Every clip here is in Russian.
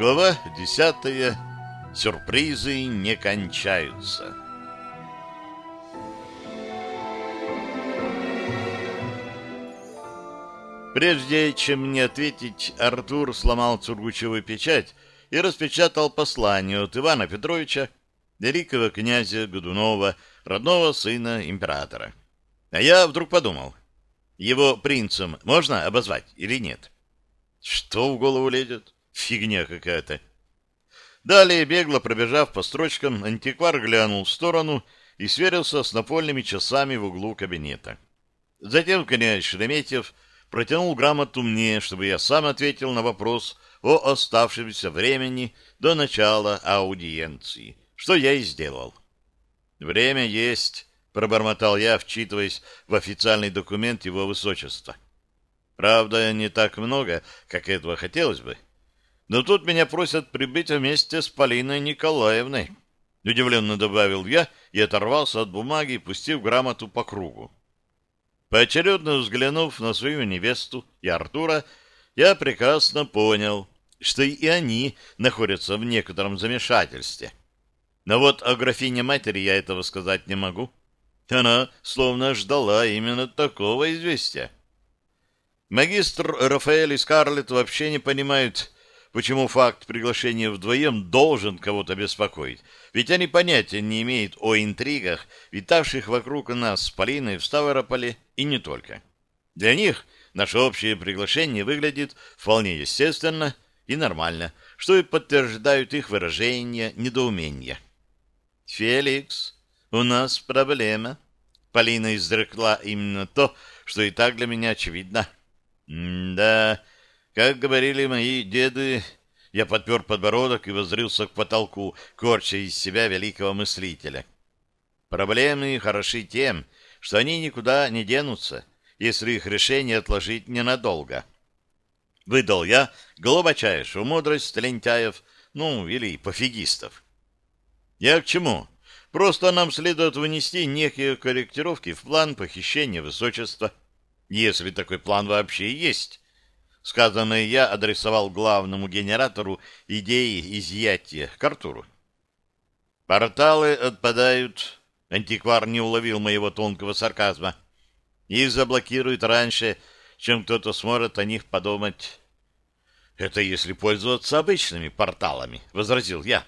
Глава десятая. Сюрпризы не кончаются. Прежде чем мне ответить, Артур сломал цургучевую печать и распечатал послание от Ивана Петровича, великого князя Годунова, родного сына императора. А я вдруг подумал, его принцем можно обозвать или нет? Что в голову лезет? Фигня какая-то. Далее, бегло пробежав по строчкам, антиквар глянул в сторону и сверился с напольными часами в углу кабинета. Затем князь Шереметьев протянул грамоту мне, чтобы я сам ответил на вопрос о оставшемся времени до начала аудиенции, что я и сделал. «Время есть», — пробормотал я, вчитываясь в официальный документ его высочества. «Правда, не так много, как этого хотелось бы». Но тут меня просят прибыть вместе с Полиной Николаевной. Удивленно добавил я и оторвался от бумаги, пустив грамоту по кругу. Поочередно взглянув на свою невесту и Артура, я прекрасно понял, что и они находятся в некотором замешательстве. Но вот о графине матери я этого сказать не могу. Она словно ждала именно такого известия. Магистр Рафаэль и Скарлетт вообще не понимают, почему факт приглашения вдвоем должен кого-то беспокоить. Ведь они понятия не имеют о интригах, витавших вокруг нас с Полиной в Ставрополе и не только. Для них наше общее приглашение выглядит вполне естественно и нормально, что и подтверждают их выражения недоумения. «Феликс, у нас проблема». Полина изрекла именно то, что и так для меня очевидно. «Да, как говорили мои деды, я подпер подбородок и воззрился к потолку, корча из себя великого мыслителя. Проблемы хороши тем, что они никуда не денутся, если их решение отложить ненадолго. Выдал я глубочайшую мудрость лентяев, ну, или пофигистов. Я к чему? Просто нам следует вынести некие корректировки в план похищения высочества, если такой план вообще есть. Сказанное я адресовал главному генератору идеи изъятия к Артуру. Порталы отпадают. Антиквар не уловил моего тонкого сарказма. Их заблокируют раньше, чем кто-то сможет о них подумать. Это если пользоваться обычными порталами, возразил я.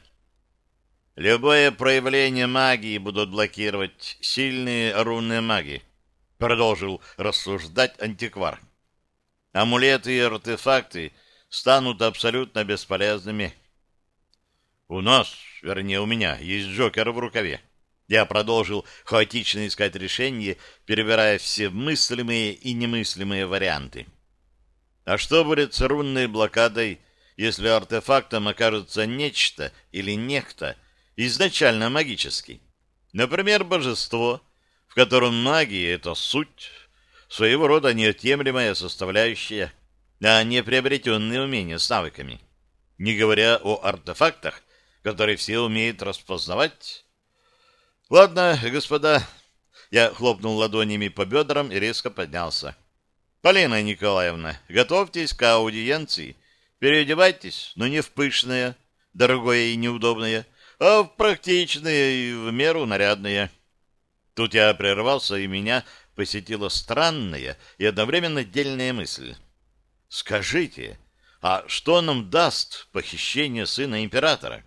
Любое проявление магии будут блокировать сильные рунные маги, продолжил рассуждать антиквар амулеты и артефакты станут абсолютно бесполезными. У нас, вернее, у меня есть Джокер в рукаве. Я продолжил хаотично искать решение, перебирая все мыслимые и немыслимые варианты. А что будет с рунной блокадой, если артефактом окажется нечто или некто изначально магический? Например, божество, в котором магия — это суть, своего рода неотъемлемая составляющая, а не приобретенные умения с навыками. Не говоря о артефактах, которые все умеют распознавать. Ладно, господа, я хлопнул ладонями по бедрам и резко поднялся. Полина Николаевна, готовьтесь к аудиенции. Переодевайтесь, но не в пышное, дорогое и неудобное, а в практичное и в меру нарядное. Тут я прервался, и меня посетила странная и одновременно дельная мысль. «Скажите, а что нам даст похищение сына императора?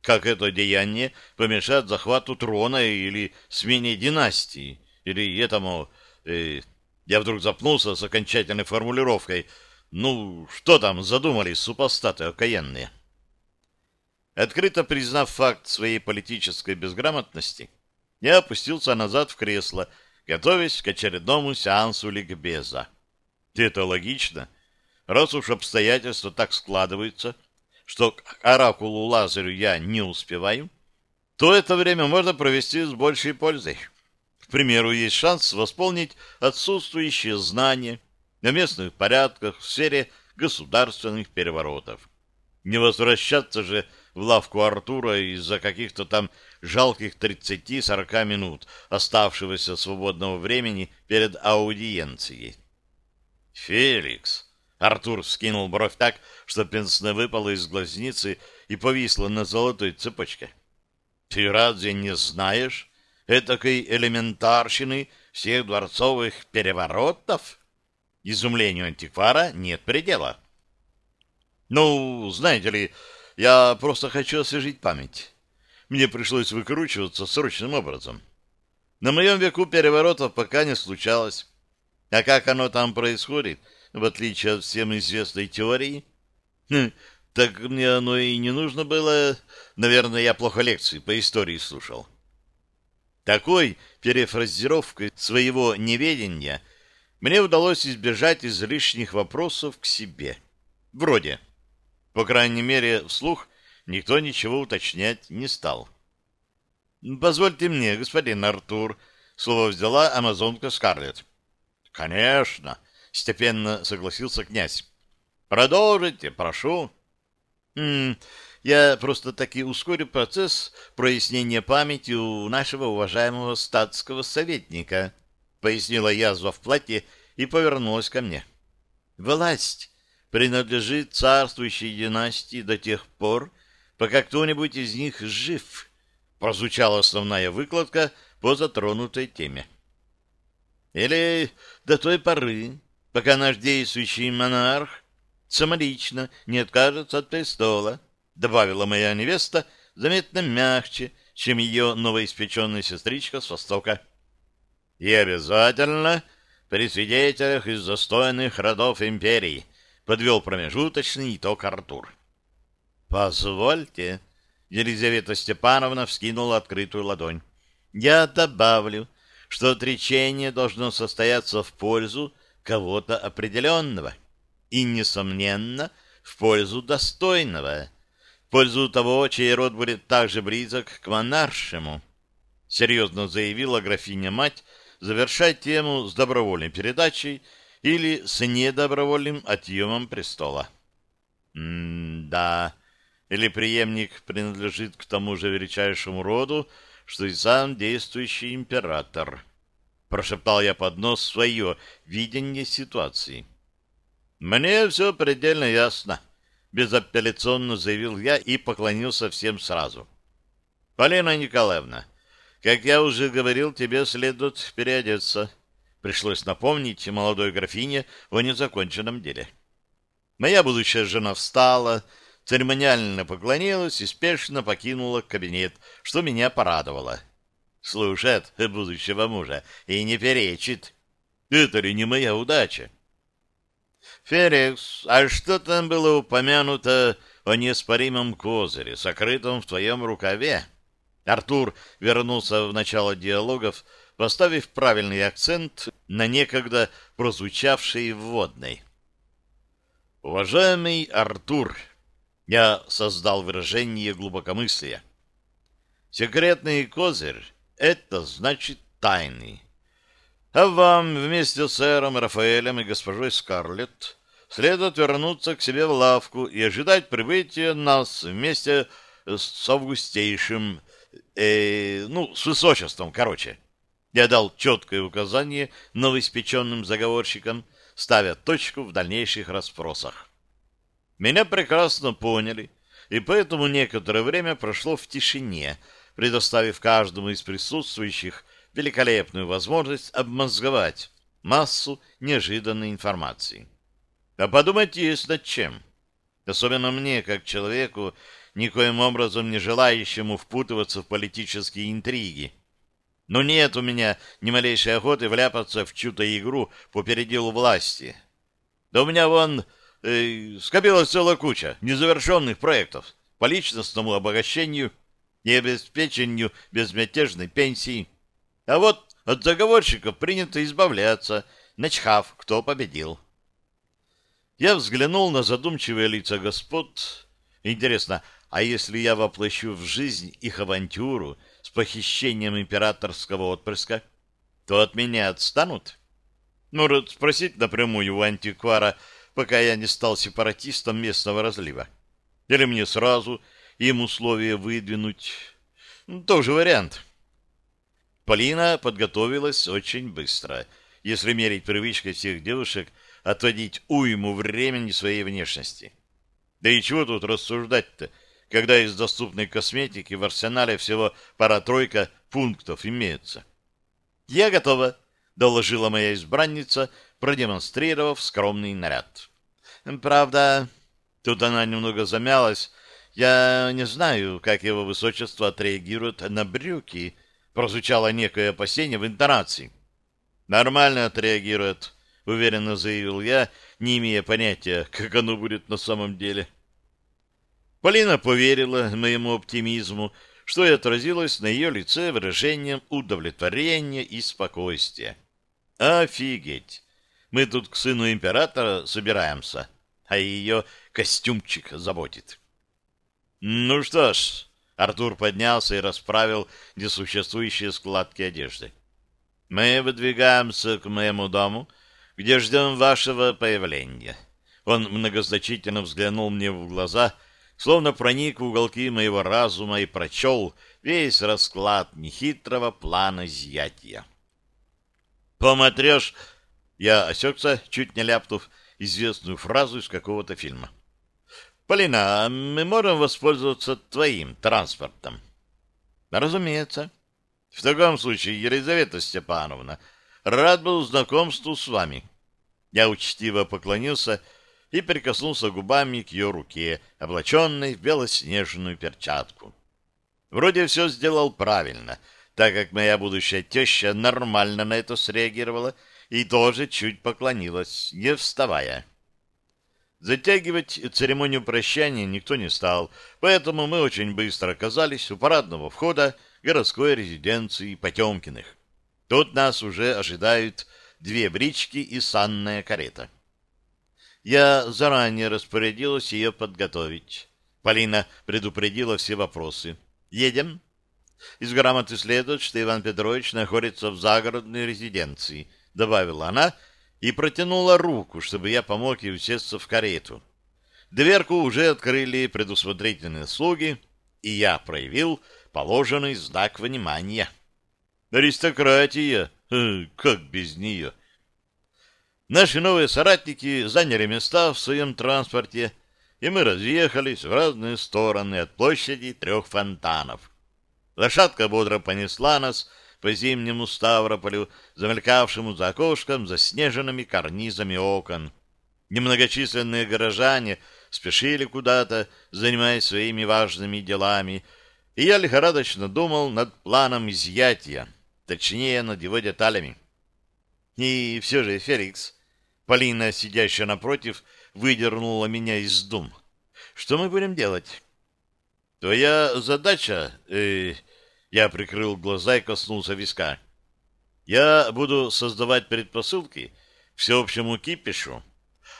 Как это деяние помешает захвату трона или смене династии? Или этому...» э, Я вдруг запнулся с окончательной формулировкой. «Ну, что там задумали супостаты окаянные?» Открыто признав факт своей политической безграмотности, я опустился назад в кресло готовясь к очередному сеансу ликбеза. Это логично, раз уж обстоятельства так складываются, что к оракулу Лазарю я не успеваю, то это время можно провести с большей пользой. К примеру, есть шанс восполнить отсутствующие знания о местных порядках в сфере государственных переворотов. Не возвращаться же в лавку Артура из-за каких-то там жалких 30-40 минут оставшегося свободного времени перед аудиенцией. «Феликс, Артур скинул бровь так, что пенсне выпало из глазницы и повисло на золотой цепочке. Ты разве не знаешь этакой элементарщины всех дворцовых переворотов? Изумлению антиквара нет предела. Ну, знаете ли, я просто хочу освежить память. Мне пришлось выкручиваться срочным образом. На моем веку переворотов пока не случалось. А как оно там происходит, в отличие от всем известной теории? Хм, так мне оно и не нужно было. Наверное, я плохо лекции по истории слушал. Такой перефразировкой своего неведения мне удалось избежать излишних вопросов к себе. Вроде, по крайней мере, вслух никто ничего уточнять не стал. «Позвольте мне, господин Артур», — слово взяла амазонка Скарлетт. «Конечно», — степенно согласился князь. «Продолжите, прошу». «М «Я просто таки ускорю процесс прояснения памяти у нашего уважаемого статского советника», — пояснила язва в платье и повернулась ко мне. «Власть принадлежит царствующей династии до тех пор, пока кто-нибудь из них жив», — прозвучала основная выкладка по затронутой теме. «Или до той поры, пока наш действующий монарх самолично не откажется от престола», — добавила моя невеста заметно мягче, чем ее новоиспеченная сестричка с Востока. «И обязательно при свидетелях из достойных родов империи», — подвел промежуточный итог Артур. «Позвольте», — Елизавета Степановна вскинула открытую ладонь. «Я добавлю, что отречение должно состояться в пользу кого-то определенного и, несомненно, в пользу достойного, в пользу того, чей род будет также близок к монаршему», — серьезно заявила графиня-мать, завершая тему с добровольной передачей или с недобровольным отъемом престола. «М-да, или преемник принадлежит к тому же величайшему роду, что и сам действующий император. Прошептал я под нос свое видение ситуации. «Мне все предельно ясно», — безапелляционно заявил я и поклонился всем сразу. «Полина Николаевна, как я уже говорил, тебе следует переодеться». Пришлось напомнить молодой графине о незаконченном деле. Моя будущая жена встала, церемониально поклонилась и спешно покинула кабинет, что меня порадовало. Слушает будущего мужа и не перечит. Это ли не моя удача? Ферекс, а что там было упомянуто о неоспоримом козыре, сокрытом в твоем рукаве? Артур вернулся в начало диалогов, поставив правильный акцент на некогда прозвучавшей вводной. «Уважаемый Артур», я создал выражение глубокомыслия. Секретный козырь — это значит тайный. А вам вместе с сэром Рафаэлем и госпожой Скарлетт следует вернуться к себе в лавку и ожидать прибытия нас вместе с августейшим, э, ну, с высочеством, короче. Я дал четкое указание новоиспеченным заговорщикам, ставя точку в дальнейших расспросах. Меня прекрасно поняли, и поэтому некоторое время прошло в тишине, предоставив каждому из присутствующих великолепную возможность обмозговать массу неожиданной информации. А подумать есть над чем. Особенно мне, как человеку, никоим образом не желающему впутываться в политические интриги. Но нет у меня ни малейшей охоты вляпаться в чью-то игру по переделу власти. Да у меня вон э, скопилась целая куча незавершенных проектов по личностному обогащению и обеспечению безмятежной пенсии. А вот от заговорщиков принято избавляться, начхав, кто победил. Я взглянул на задумчивые лица господ. Интересно, а если я воплощу в жизнь их авантюру с похищением императорского отпрыска, то от меня отстанут? Может, спросить напрямую у антиквара, пока я не стал сепаратистом местного разлива. Или мне сразу им условия выдвинуть. Ну, тоже вариант. Полина подготовилась очень быстро. Если мерить привычкой всех девушек, отводить уйму времени своей внешности. Да и чего тут рассуждать-то, когда из доступной косметики в арсенале всего пара-тройка пунктов имеется. «Я готова», — доложила моя избранница, продемонстрировав скромный наряд. «Правда...» — тут она немного замялась. «Я не знаю, как его высочество отреагирует на брюки», — прозвучало некое опасение в интонации. «Нормально отреагирует», — уверенно заявил я, не имея понятия, как оно будет на самом деле. Полина поверила моему оптимизму, что и отразилось на ее лице выражением удовлетворения и спокойствия. Офигеть! Мы тут к сыну императора собираемся, а ее костюмчик заботит. Ну что ж, Артур поднялся и расправил несуществующие складки одежды. Мы выдвигаемся к моему дому, где ждем вашего появления. Он многозначительно взглянул мне в глаза — словно проник в уголки моего разума и прочел весь расклад нехитрого плана изъятия. «Помотрешь...» Я осекся, чуть не ляпнув известную фразу из какого-то фильма. «Полина, а мы можем воспользоваться твоим транспортом?» «Разумеется. В таком случае, Елизавета Степановна, рад был знакомству с вами». Я учтиво поклонился и прикоснулся губами к ее руке, облаченной в белоснежную перчатку. Вроде все сделал правильно, так как моя будущая теща нормально на это среагировала и тоже чуть поклонилась, не вставая. Затягивать церемонию прощания никто не стал, поэтому мы очень быстро оказались у парадного входа городской резиденции Потемкиных. Тут нас уже ожидают две брички и санная карета. Я заранее распорядилась ее подготовить. Полина предупредила все вопросы. «Едем?» Из грамоты следует, что Иван Петрович находится в загородной резиденции, добавила она и протянула руку, чтобы я помог ей усесться в карету. Дверку уже открыли предусмотрительные слуги, и я проявил положенный знак внимания. Аристократия! Как без нее? Наши новые соратники заняли места в своем транспорте, и мы разъехались в разные стороны от площади трех фонтанов. Лошадка бодро понесла нас по зимнему Ставрополю, замелькавшему за окошком заснеженными карнизами окон. Немногочисленные горожане спешили куда-то, занимаясь своими важными делами, и я лихорадочно думал над планом изъятия, точнее, над его деталями. И все же, Феликс, Полина, сидящая напротив, выдернула меня из дум. Что мы будем делать? Твоя задача... Э, я прикрыл глаза и коснулся виска. Я буду создавать предпосылки всеобщему кипишу,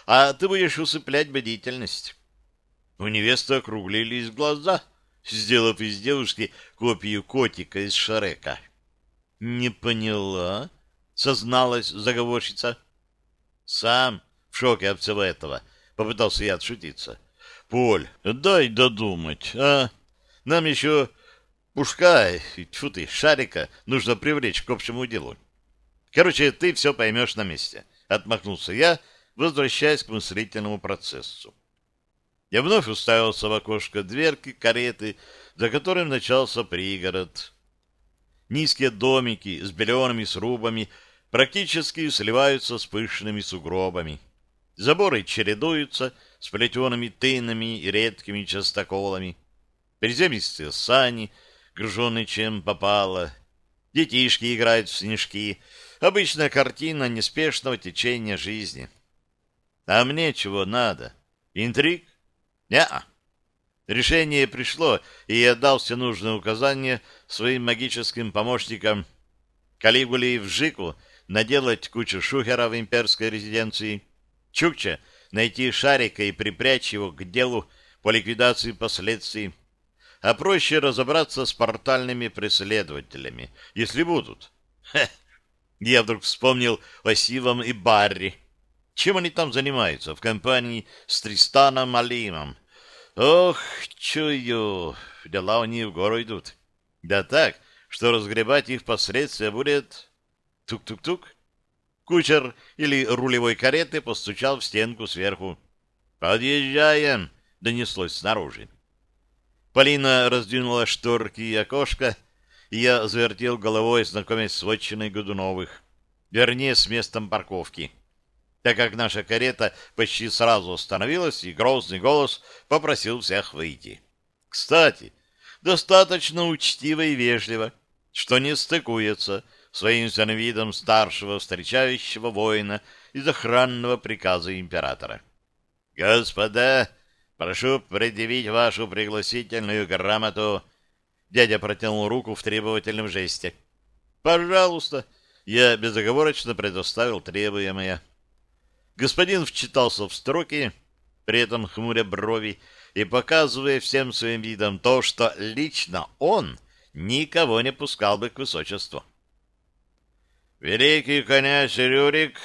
а ты будешь усыплять бдительность. У невесты округлились глаза, сделав из девушки копию котика из Шарека. — Не поняла, — созналась заговорщица. — сам в шоке от всего этого. Попытался я отшутиться. Поль, дай додумать, а? Нам еще пушка, тьфу ты, шарика нужно привлечь к общему делу. Короче, ты все поймешь на месте. Отмахнулся я, возвращаясь к мыслительному процессу. Я вновь уставился в окошко дверки кареты, за которым начался пригород. Низкие домики с белеными срубами практически сливаются с пышными сугробами. Заборы чередуются с плетеными тынами и редкими частоколами. Приземистые сани, груженные чем попало. Детишки играют в снежки. Обычная картина неспешного течения жизни. А мне чего надо? Интриг? Неа. Решение пришло, и я дал все нужные указания своим магическим помощникам Калигуле и Вжику наделать кучу шухера в имперской резиденции, Чукча найти шарика и припрячь его к делу по ликвидации последствий, а проще разобраться с портальными преследователями, если будут. Хе! Я вдруг вспомнил о Сивом и Барри. Чем они там занимаются в компании с Тристаном Алимом? Ох, чую, дела у них в гору идут. Да так, что разгребать их последствия будет Тук-тук-тук. Кучер или рулевой кареты постучал в стенку сверху. «Подъезжаем!» — донеслось снаружи. Полина раздвинула шторки и окошко, и я завертел головой, знакомясь с вотчиной Годуновых, вернее, с местом парковки. Так как наша карета почти сразу остановилась, и грозный голос попросил всех выйти. Кстати, достаточно учтиво и вежливо, что не стыкуется своим видом старшего встречающего воина из охранного приказа императора. «Господа, прошу предъявить вашу пригласительную грамоту». Дядя протянул руку в требовательном жесте. «Пожалуйста». Я безоговорочно предоставил требуемое. Господин вчитался в строки, при этом хмуря брови и показывая всем своим видом то, что лично он никого не пускал бы к высочеству. Великий князь Рюрик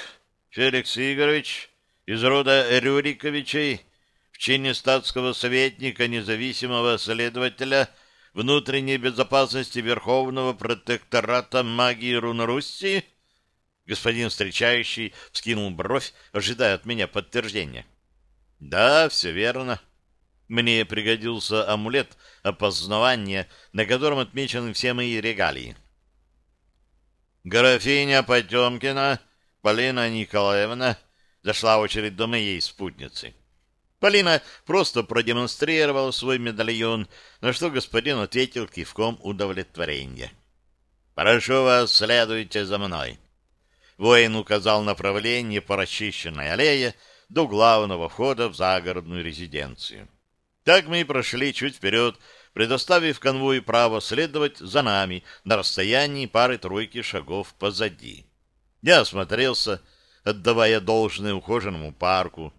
Феликс Игоревич из рода Рюриковичей в чине статского советника независимого следователя внутренней безопасности Верховного протектората магии Рунаруси Господин встречающий вскинул бровь, ожидая от меня подтверждения. Да, все верно. Мне пригодился амулет опознавания, на котором отмечены все мои регалии. Графиня Потемкина Полина Николаевна зашла очередь до моей спутницы. Полина просто продемонстрировала свой медальон, на что господин ответил кивком удовлетворения. «Прошу вас, следуйте за мной». Воин указал направление по расчищенной аллее до главного входа в загородную резиденцию. Так мы и прошли чуть вперед, предоставив конвою право следовать за нами на расстоянии пары-тройки шагов позади. Я осмотрелся, отдавая должное ухоженному парку.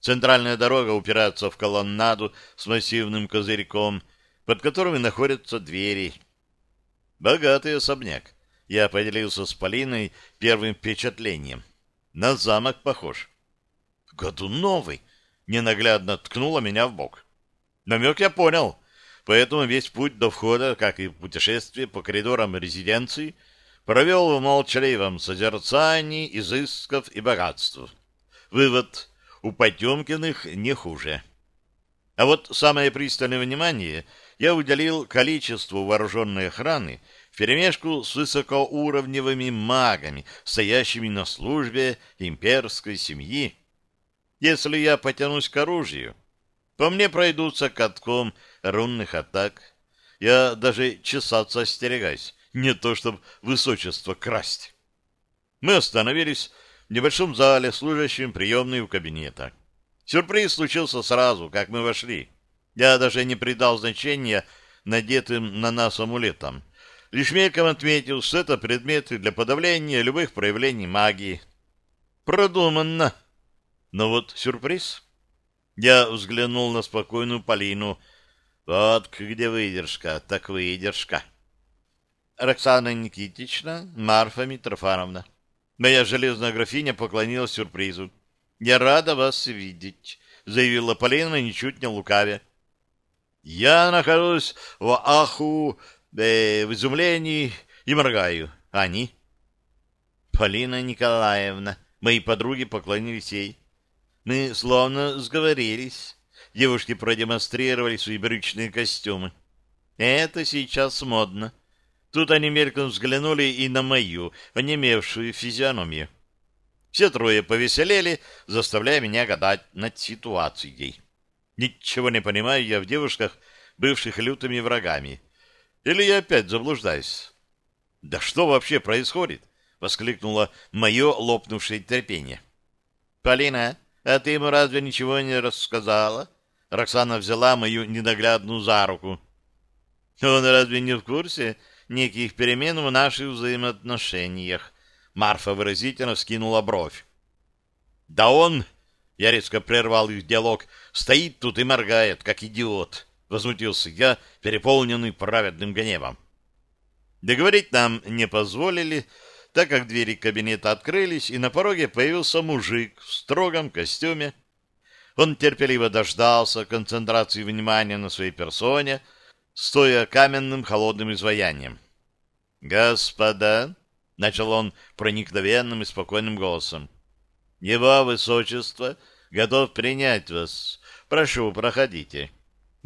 Центральная дорога упирается в колоннаду с массивным козырьком, под которыми находятся двери. Богатый особняк я поделился с Полиной первым впечатлением. На замок похож. Году новый. Ненаглядно ткнула меня в бок. Намек я понял, поэтому весь путь до входа, как и путешествие по коридорам резиденции, провел в молчаливом созерцании изысков и богатств. Вывод — у Потемкиных не хуже. А вот самое пристальное внимание я уделил количеству вооруженной охраны вперемешку с высокоуровневыми магами, стоящими на службе имперской семьи. Если я потянусь к оружию, по мне пройдутся катком рунных атак. Я даже чесаться остерегаюсь, не то чтобы высочество красть. Мы остановились небольшом зале, служащем приемной у кабинета. Сюрприз случился сразу, как мы вошли. Я даже не придал значения надетым на нас амулетам. Лишь мельком отметил, что это предметы для подавления любых проявлений магии. Продуманно. Но вот сюрприз. Я взглянул на спокойную Полину. Вот где выдержка, так выдержка. Роксана Никитична, Марфа Митрофановна. Моя железная графиня поклонилась сюрпризу. «Я рада вас видеть», — заявила Полина, ничуть не лукавя. «Я нахожусь в аху э, в изумлении и моргаю. Они? Полина Николаевна, мои подруги поклонились ей. Мы словно сговорились. Девушки продемонстрировали свои брючные костюмы. Это сейчас модно. Тут они мельком взглянули и на мою, онемевшую физиономию. Все трое повеселели, заставляя меня гадать над ситуацией. Ничего не понимаю я в девушках, бывших лютыми врагами. Или я опять заблуждаюсь? — Да что вообще происходит? — воскликнуло мое лопнувшее терпение. — Полина, а ты ему разве ничего не рассказала? Роксана взяла мою ненаглядную за руку. — Он разве не в курсе неких перемен в наших взаимоотношениях? Марфа выразительно скинула бровь. — Да он... Я резко прервал их диалог. Стоит тут и моргает, как идиот. Возмутился я, переполненный праведным гневом. Договорить нам не позволили, так как двери кабинета открылись, и на пороге появился мужик в строгом костюме. Он терпеливо дождался концентрации внимания на своей персоне, стоя каменным холодным изваянием. «Господа!» — начал он проникновенным и спокойным голосом. Его высочество готов принять вас. Прошу, проходите.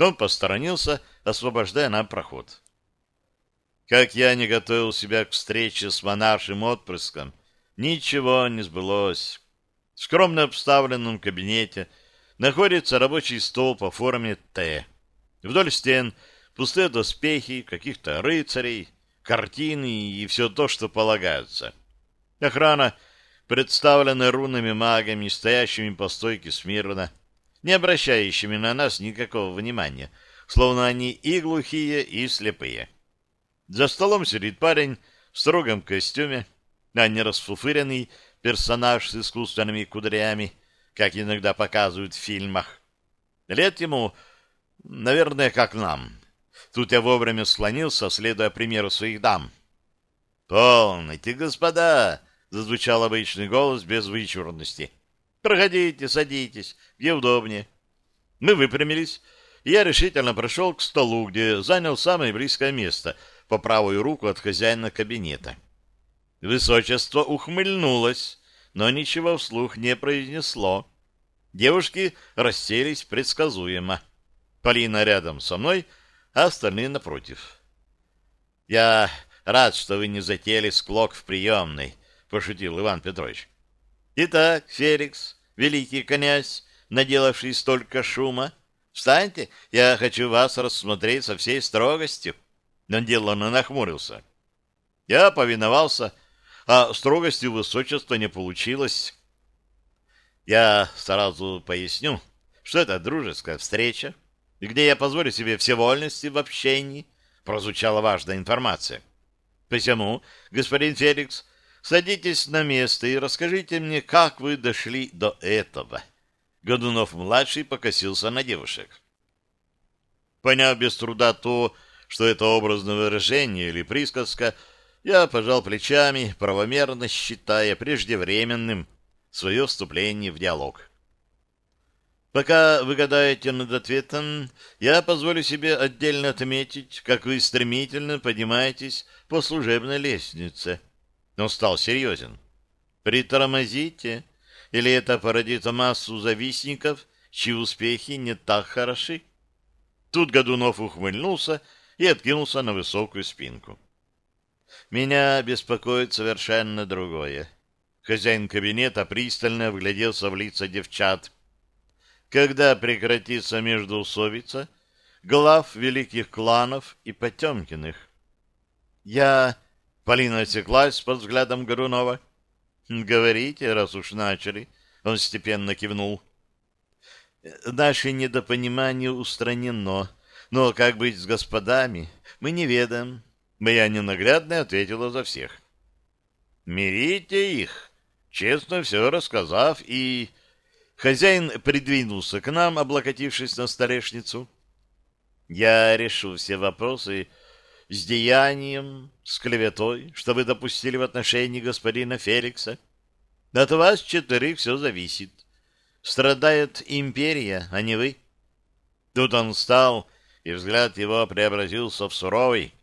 Он посторонился, освобождая нам проход. Как я не готовил себя к встрече с монаршим отпрыском, ничего не сбылось. В скромно обставленном кабинете находится рабочий стол по форме «Т». Вдоль стен пустые доспехи каких-то рыцарей, картины и все то, что полагается. Охрана, представленная рунными магами, стоящими по стойке смирно, не обращающими на нас никакого внимания, словно они и глухие, и слепые. За столом сидит парень в строгом костюме, а не расфуфыренный персонаж с искусственными кудрями, как иногда показывают в фильмах. Лет ему, наверное, как нам. Тут я вовремя склонился, следуя примеру своих дам. «Полните, господа!» — зазвучал обычный голос без вычурности. «Проходите, садитесь, где удобнее». Мы выпрямились, и я решительно прошел к столу, где занял самое близкое место по правую руку от хозяина кабинета. Высочество ухмыльнулось, но ничего вслух не произнесло. Девушки расселись предсказуемо. Полина рядом со мной, а остальные напротив. — Я рад, что вы не затеяли склок в приемной, — пошутил Иван Петрович. — Итак, Феликс, великий князь, наделавший столько шума, встаньте, я хочу вас рассмотреть со всей строгостью. Он деланно нахмурился. Я повиновался, — а строгостью высочества не получилось. Я сразу поясню, что это дружеская встреча, и где я позволю себе все вольности в общении, прозвучала важная информация. Посему, господин Феликс, садитесь на место и расскажите мне, как вы дошли до этого. Годунов-младший покосился на девушек. Поняв без труда то, что это образное выражение или присказка — я пожал плечами, правомерно считая преждевременным свое вступление в диалог. Пока вы гадаете над ответом, я позволю себе отдельно отметить, как вы стремительно поднимаетесь по служебной лестнице. Он стал серьезен. Притормозите, или это породит массу завистников, чьи успехи не так хороши. Тут Годунов ухмыльнулся и откинулся на высокую спинку. Меня беспокоит совершенно другое. Хозяин кабинета пристально вгляделся в лица девчат. Когда прекратится междоусобица глав великих кланов и Потемкиных? Я... Полина осеклась под взглядом Горунова. «Говорите, раз уж начали». Он степенно кивнул. «Наше недопонимание устранено. Но как быть с господами, мы не ведаем. Моя ненаглядная ответила за всех. «Мирите их!» Честно все рассказав, и... Хозяин придвинулся к нам, облокотившись на столешницу. «Я решу все вопросы с деянием, с клеветой, что вы допустили в отношении господина Феликса. От вас четырех все зависит. Страдает империя, а не вы». Тут он встал, и взгляд его преобразился в суровый,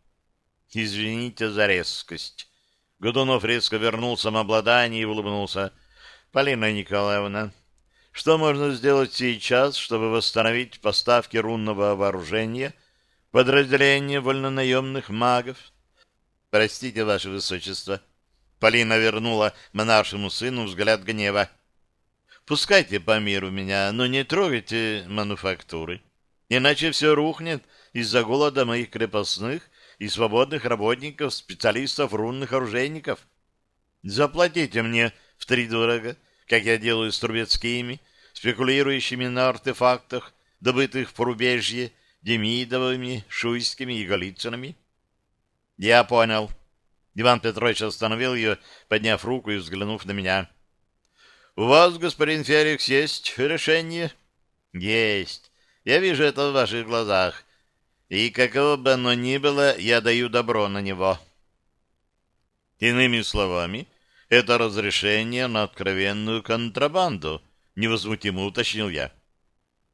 Извините за резкость. Годунов резко вернул самообладание и улыбнулся. Полина Николаевна, что можно сделать сейчас, чтобы восстановить поставки рунного вооружения подразделения вольнонаемных магов? Простите, ваше высочество. Полина вернула монаршему сыну взгляд гнева. Пускайте по миру меня, но не трогайте мануфактуры, иначе все рухнет из-за голода моих крепостных и свободных работников, специалистов, рунных оружейников. Заплатите мне втридорого, как я делаю с трубецкими, спекулирующими на артефактах, добытых в порубежье, Демидовыми, Шуйскими и Голицынами. Я понял. Иван Петрович остановил ее, подняв руку и взглянув на меня. У вас, господин Феликс, есть решение? Есть. Я вижу это в ваших глазах. И какого бы оно ни было, я даю добро на него. Иными словами, это разрешение на откровенную контрабанду, невозмутимо уточнил я.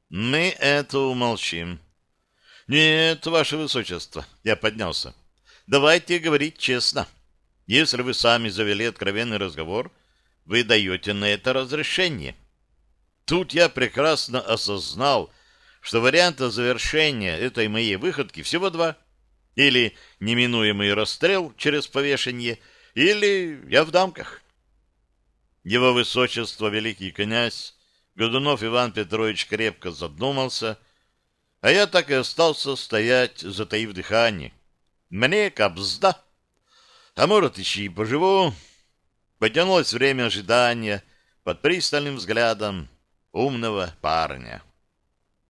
Мы это умолчим. Нет, ваше высочество, я поднялся. Давайте говорить честно. Если вы сами завели откровенный разговор, вы даете на это разрешение. Тут я прекрасно осознал, что варианта завершения этой моей выходки всего два. Или неминуемый расстрел через повешение, или я в дамках. Его высочество, великий князь, Годунов Иван Петрович крепко задумался, а я так и остался стоять, затаив дыхание. Мне кобзда. А может, еще и поживу. Потянулось время ожидания под пристальным взглядом умного парня.